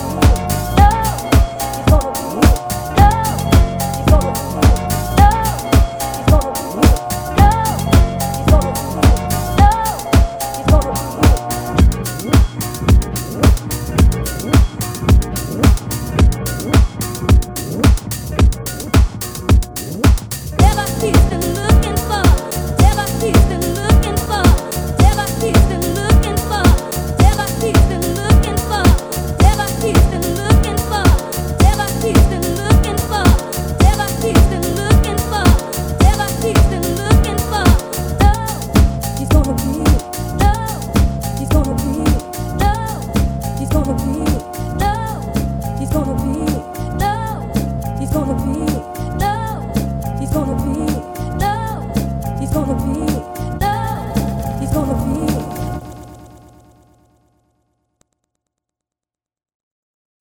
Bye.